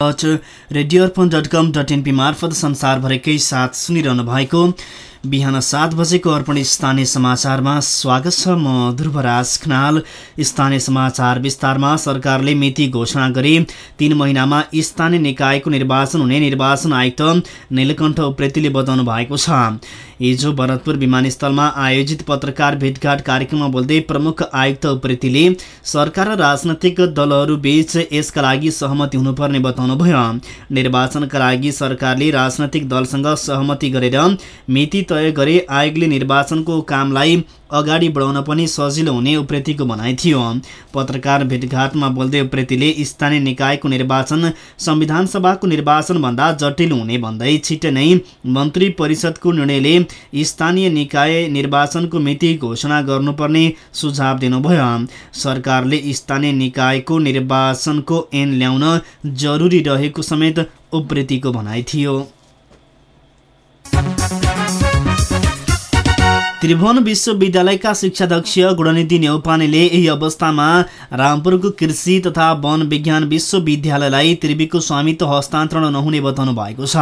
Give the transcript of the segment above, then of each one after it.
Radio Arpan dot com dot NP मार्फत संसारभरिकै साथ सुनिरहनु भएको बिहान सात बजेको अर्पण स्थानीय समाचारमा स्वागत छ म ध्रुवराज खनाल। स्थानीय समाचार विस्तारमा सरकारले मिति घोषणा गरी। तीन महिनामा स्थानीय निकायको निर्वाचन हुने निर्वाचन आयुक्त नीलकण्ठ उप्रेतीले बताउनु भएको छ। हिजो भरतपुर विमानस्थलमा आयोजित पत्रकार भेटघाट कार्यक्रममा बोल्दै प्रमुख आयुक्त उप्रेतीले सरकार र राजनैतिक दलहरूबीच यसका लागि सहमति हुनुपर्ने बताउनुभयो। निर्वाचनका लागि सरकारले राजनैतिक दलसँग सहमति गरेर मिति तय गरे आयोगले निर्वाचनको कामलाई अगाडि बढाउन पनि सजिलो हुने उप्रेतीको भनाइ थियो। पत्रकार भेटघाटमा बोल्दै उप्रेतीले स्थानीय निकायको निर्वाचन संविधान सभाको निर्वाचनभन्दा जटिल हुने भन्दै छिट्टै नै मन्त्री परिषदको निर्णयले स्थानीय निकाय निर्वाचनको मिति घोषणा गर्नुपर्ने सुझाव दिनुभयो। सरकारले स्थानीय निकायको निर्वाचनको ऐन ल्याउन जरुरी रहेको समेत उप्रेतीको भनाइ थियो। त्रिभुवन विश्वविद्यालयका शिक्षाध्यक्ष गुणनिधि नेौपानेले यही अवस्थामा रामपुरको कृषि तथा वन विज्ञान विश्वविद्यालयलाई त्रिवीको स्वामित्व हस्तान्तरण नहुने बताउनु भएको छ।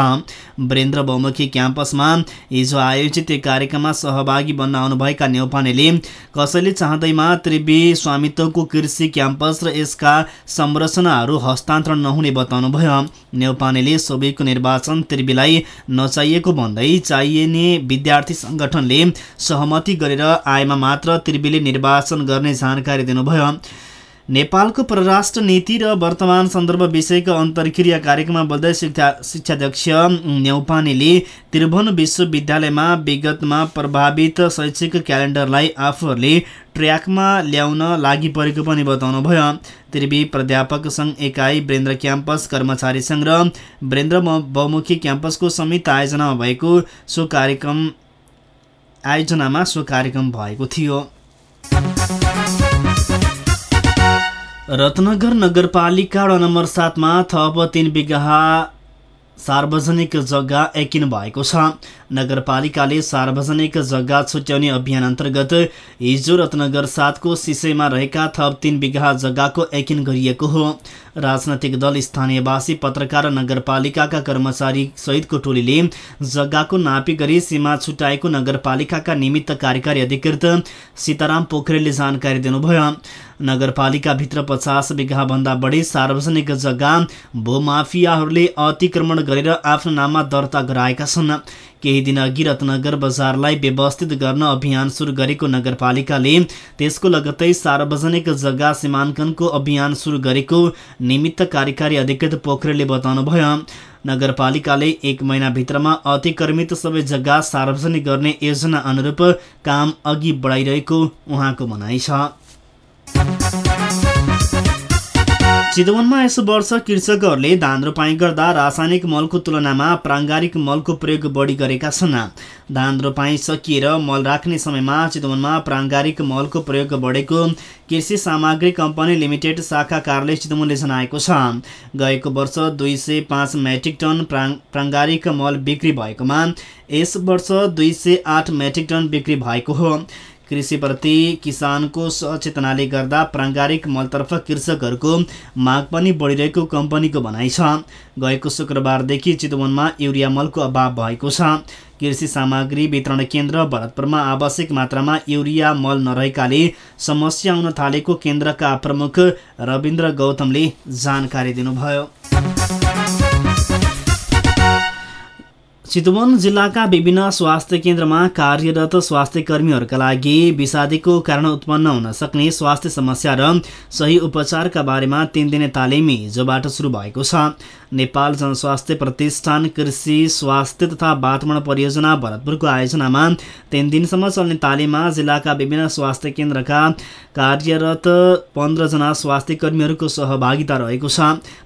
वीरेन्द्र बहुमुखी क्याम्पसमा हिजो आयोजित एक कार्यक्रममा सहभागी बन्न आउनुभएका नेौपानेले कसैले चाहँदैमा त्रिवी स्वामित्वको कृषि क्याम्पस र यसका संरचनाहरू हस्तान्तरण नहुने बताउनुभयो। नेौपानेले सबैको निर्वाचन त्रिवीलाई नचाहिएको भन्दै चाहिने विद्यार्थी सङ्गठनले सहमति गरेर आएमा मात्र त्रिवीले निर्वाचन गर्ने जानकारी दिनुभयो। नेपालको परराष्ट्र नीति र वर्तमान सन्दर्भ विषयको अन्तर्क्रिया कार्यक्रममा बोल्दै शिक्षा शिक्षाध्यक्ष न्यौपानेले त्रिभुवन विश्वविद्यालयमा विगतमा प्रभावित शैक्षिक क्यालेन्डरलाई आफूहरूले ट्र्याकमा ल्याउन लागि परेको पनि बताउनुभयो। त्रिवी प्राध्यापक सङ्घ एकाइ वीरेन्द्र क्याम्पस कर्मचारी सङ्घ र वीरेन्द्र बहुमुखी क्याम्पसको संयुक्त आयोजनामा भएको सो कार्यक्रम आयोजनामा सो कार्यक्रम भएको थियो। रत्नगर नगरपालिका वडा नम्बर सातमा थप तिन बिघा सार्वजनिक जग्गा एकिन भएको छ। नगरपालिकाले सार्वजनिक जग्गा छुट्याउने अभियान अन्तर्गत हिजो रत्नगर सातको सिसैमा रहेका थप तिन बिघा जग्गाको एकिन गरिएको हो। राजनैतिक दल स्थानीयवासी पत्रकार नगरपालिकाका कर्मचारी सहितको टोलीले जग्गाको नापी गरी सीमा छुट्याएको नगरपालिकाका निमित्त कार्यकारी अधिकृत सीताराम पोखरेलले जानकारी दिनुभयो। नगरपालिकाभित्र पचास बिघाभन्दा बढी सार्वजनिक जग्गा भूमाफियाहरूले अतिक्रमण गरेर आफ्नो नाममा दर्ता गराएका छन्। केही दिन अघि रत्नगर बजारलाई व्यवस्थित गर्न अभियान सुरु गरेको नगरपालिकाले त्यसको लगत्तै सार्वजनिक जग्गा सीमाङ्कनको अभियान सुरु गरेको निमित्त कार्यकारी अधिकृत पोखरेलले बताउनुभयो। नगरपालिकाले एक महिनाभित्रमा अतिक्रमित सबै जग्गा सार्वजनिक गर्ने योजना अनुरूप काम अघि बढाइरहेको उहाँको भनाइ छ। चितवनमा यस वर्ष कृषकहरूले धान रोपाई गर्दा रासायनिक मलको तुलनामा प्राङ्गारिक मलको प्रयोग बढी गरेका छन्। धान रोपाई सकिएर मल राख्ने समयमा चितवनमा प्राङ्गारिक मलको प्रयोग बढेको कृषि सामग्री कम्पनी लिमिटेड शाखा कार्यालय चितवनले जनाएको छ। गएको वर्ष दुई सय पाँच मेट्रिक टन प्राङ प्राङ्गारिक मल बिक्री भएकोमा यस वर्ष दुई सय आठ मेट्रिक टन बिक्री भएको हो। कृषिप्रति किसानको सचेतनाले गर्दा प्राङ्गारिक मलतर्फ कृषकहरूको माग पनि बढिरहेको कम्पनीको भनाइ छ। गएको शुक्रबारदेखि चितवनमा युरिया मलको अभाव भएको छ। कृषि सामग्री वितरण केन्द्र भरतपुरमा आवश्यक मात्रामा युरिया मल नरहेकाले समस्या आउन थालेको केन्द्रका प्रमुख रविन्द्र गौतमले जानकारी दिनुभयो। चितवन जिल्लाका विभिन्न स्वास्थ्य केन्द्रमा कार्यरत स्वास्थ्य कर्मीहरूका लागि विषादीको कारण उत्पन्न हुन सक्ने स्वास्थ्य समस्या र सही उपचारका बारेमा तिन दिने तालिम हिजोबाट सुरु भएको छ। नेपाल जनस्वास्थ्य प्रतिष्ठान कृषि स्वास्थ्य तथा वातावरण परियोजना भरतपुरको आयोजनामा तिन दिनसम्म चल्ने तालिममा जिल्लाका विभिन्न स्वास्थ्य केन्द्रका कार्यरत पन्ध्रजना स्वास्थ्य कर्मीहरूको सहभागिता रहेको छ।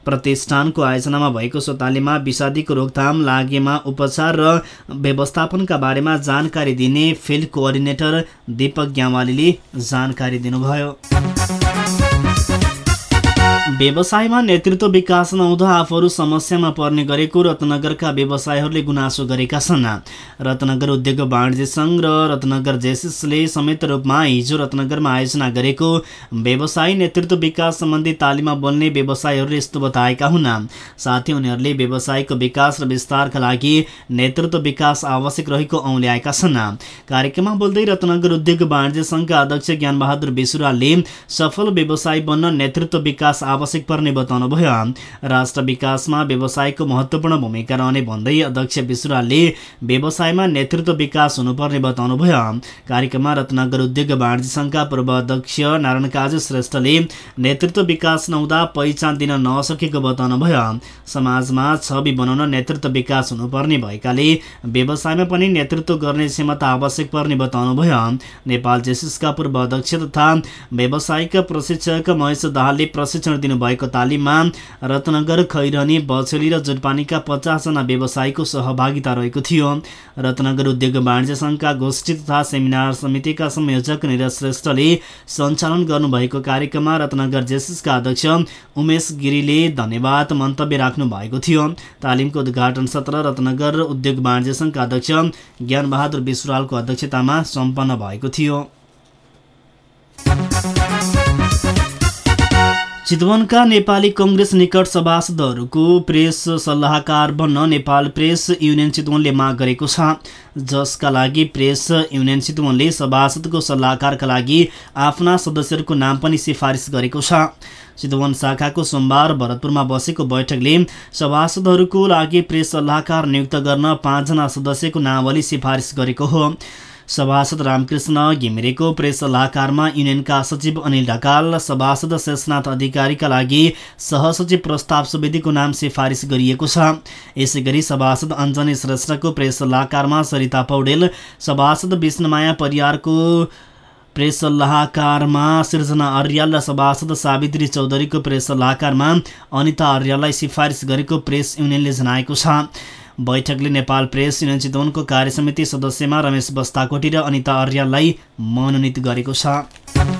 प्रतिष्ठानको आयोजनामा भएको सो तालिममा विषादीको रोकथाम लागेमा उपचार उपचार र व्यवस्थापनका बारेमा जानकारी दिने फिल्ड कोअर्डिनेटर दीपक ग्यावालीले जानकारी दिनुभयो। व्यवसायमा नेतृत्व विकास नहुँदा आफूहरू समस्यामा पर्ने गरेको रत्नगरका व्यवसायहरूले गुनासो गरेका छन्। रत्नगर उद्योग वाणिज्य सङ्घ र रत्नगर जेसिसले संयुक्त रूपमा हिजो रत्नगरमा आयोजना गरेको व्यवसाय नेतृत्व विकास सम्बन्धी तालिममा बोल्ने व्यवसायीहरूले यस्तो बताएका हुन्। साथै उनीहरूले व्यवसायको विकास र विस्तारका लागि नेतृत्व विकास आवश्यक रहेको औल्याएका छन्। कार्यक्रममा बोल्दै रत्नगर उद्योग वाणिज्य सङ्घका अध्यक्ष ज्ञानबहादुर बेसुराले सफल व्यवसाय बन्न नेतृत्व विकास आवश्यक पर्ने बताउनुभयो राष्ट्र विकासमा व्यवसायको महत्त्वपूर्ण भूमिका रहने भन्दै अध्यक्ष विश्रालले व्यवसायमा नेतृत्व विकास हुनुपर्ने बताउनुभयो कार्यक्रममा रत्नगर उद्योग वाणिज्य सङ्घका पूर्व अध्यक्ष नारायण काजु श्रेष्ठले नेतृत्व विकास नहुँदा पहिचान दिन नसकेको बताउनुभयो समाजमा छवि बनाउन नेतृत्व विकास हुनुपर्ने भएकाले व्यवसायमा पनि नेतृत्व गर्ने क्षमता आवश्यक पर्ने बताउनुभयो नेपाल जेसिसका पूर्व अध्यक्ष तथा व्यावसायिक प्रशिक्षक महेश दाहालले प्रशिक्षण दिनुभएको तालिममा रत्नगर खैरनी बछेली र जुटपानीका पचासजना व्यवसायीको सहभागिता रहेको थियो। रत्नगर उद्योग वाणिज्य सङ्घका गोष्ठी तथा सेमिनार समितिका संयोजक निरज श्रेष्ठले सञ्चालन गर्नुभएको कार्यक्रममा रत्नगर जेसिसका अध्यक्ष उमेश गिरीले धन्यवाद मन्तव्य राख्नु भएको थियो। तालिमको उद्घाटन सत्र रत्नगर उद्योग वाणिज्य सङ्घका अध्यक्ष ज्ञानबहादुर विश्रालको अध्यक्षतामा सम्पन्न भएको थियो। चितवनका नेपाली कङ्ग्रेस निकट सभासदहरूको प्रेस सल्लाहकार बन्न नेपाल प्रेस युनियन चितवनले माग गरेको छ। जसका लागि प्रेस युनियन चितवनले सभासदको सल्लाहकारका लागि आफ्ना सदस्यहरूको नाम पनि सिफारिस गरेको छ। चितवन शाखाको सोमबार भरतपुरमा बसेको बैठकले सभासदहरूको लागि प्रेस सल्लाहकार नियुक्त गर्न पाँचजना सदस्यको नावली सिफारिस गरेको हो। सभासद रामकृष्ण घिमिरेको प्रेस सल्लाहकारमा युनियनका सचिव अनिल ढकाल सभासद शेषनाथ अधिकारीका लागि सहसचिव प्रस्ताव सुवेदीको नाम सिफारिस गरिएको छ। यसै गरी सभासद अञ्जनी श्रेष्ठको प्रेस सल्लाहकारमा सरिता पौडेल सभासद विष्णुमाया परियारको प्रेस सल्लाहकारमा सिर्जना अर्याल र सभासद सावित्री चौधरीको प्रेस सल्लाहकारमा अनिता अर्याललाई सिफारिस गरेको प्रेस युनियनले जनाएको छ। बैठकले नेपाल प्रेस युनियन चितवनको कार्यसमिति सदस्यमा रमेश बस्ताकोटी र अनिता अर्याललाई मनोनित गरेको छ।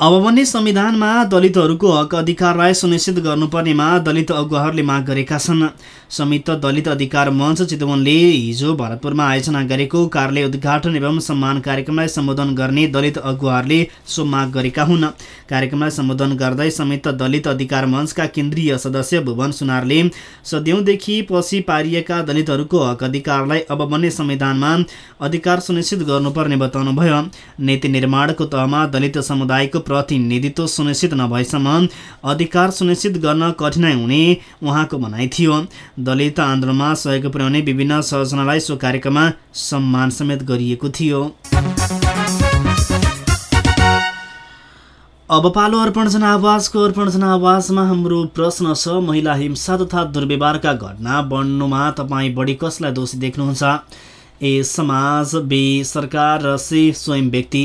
अब भने संविधानमा दलितहरूको हक अधिकारलाई सुनिश्चित गर्नुपर्नेमा दलित अगुवाहरूले माग गरेका छन्। संयुक्त दलित अधिकार मञ्च चितवनले हिजो भरतपुरमा आयोजना गरेको कार्यालय उद्घाटन एवं सम्मान कार्यक्रमलाई सम्बोधन गर्ने दलित अगुवाहरूले सो माग गरेका हुन्। कार्यक्रमलाई सम्बोधन गर्दै संयुक्त दलित अधिकार मञ्चका केन्द्रीय सदस्य भुवन सुनारले सद्यौँदेखि पछि पारिएका दलितहरूको हक अधिकारलाई अब बन्ने संविधानमा अधिकार सुनिश्चित गर्नुपर्ने बताउनुभयो। नीति निर्माणको तहमा दलित समुदायको प्रतिनिधित्व सुनिश्चित नभएसम्म अधिकार सुनिश्चित गर्न कठिनाइ हुने उहाँको भनाइ थियो। दलित आन्दोलनमा सहयोग पुर्याउने विभिन्न संरचनालाई सो कार्यक्रममा सम्मान समेत गरिएको थियो। अब पालो अर्पण जनावासको अर्पण जनावासमा हाम्रो प्रश्न छ महिला हिंसा तथा दुर्व्यवहारका घटना बढ्नुमा तपाईँ बढी कसलाई दोषी देख्नुहुन्छ? ए समाज बी सरकार र सी स्वयं व्यक्ति।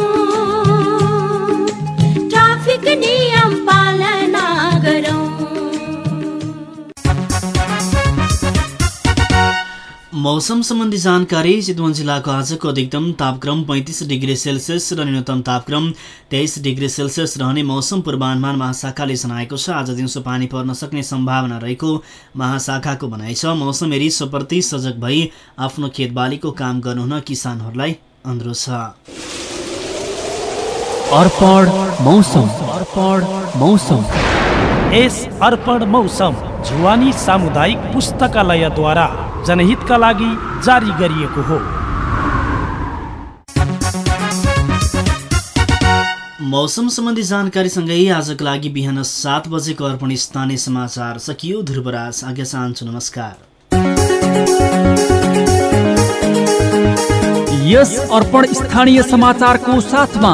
मौसम सम्बन्धी जानकारी चितवन जिल्लाको आजको अधिकतम तापक्रम पैँतिस डिग्री सेल्सियस र न्यूनतम तापक्रम तेइस डिग्री सेल्सियस रहने मौसम पूर्वानुमान महाशाखाले जनाएको छ। आज दिउँसो पानी पर्न सक्ने सम्भावना रहेको महाशाखाको भनाइ छ। मौसम हेरी स्वप्रति सजग भई आफ्नो खेतबालीको काम गर्नुहुन किसानहरूलाई अनुरोध छ। जुवानी सामुदायिक पुस्तकालयद्वारा। जनहितका लागि जारी गरिएको हो। मौसम सम्बन्धी जानकारीसँगै आजको लागि बिहान सात बजेको अर्पण स्थानीय समाचार सकियो। ध्रुवराज आज्ञा चाहन्छु नमस्कार। यस अर्पण स्थानीय समाचारको साथमा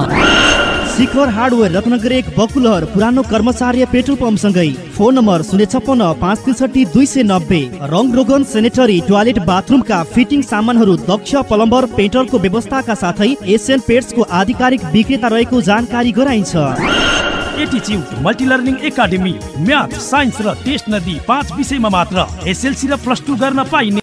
शिखर हार्डवेयर रत्नगर एक बकुलहर पुरानो कर्मचार्य पेट्रोल पम्पसँगै। फोन नम्बर शून्य छप्पन्न पाँच त्रिसठी दुई सय नब्बे। रङ रोगन सेनेटरी टोयलेट बाथरुमका फिटिङ सामानहरू दक्ष प्लम्बर पेन्टरको व्यवस्थाका साथै एसियन पेट्सको आधिकारिक विक्रेता रहेको जानकारी गराइन्छ। मल्टिलर्निङ म्याथ साइन्स र टेस्ट नदी पाँच विषयमा मात्र एसएलसी र प्लस टू गर्न पाइने।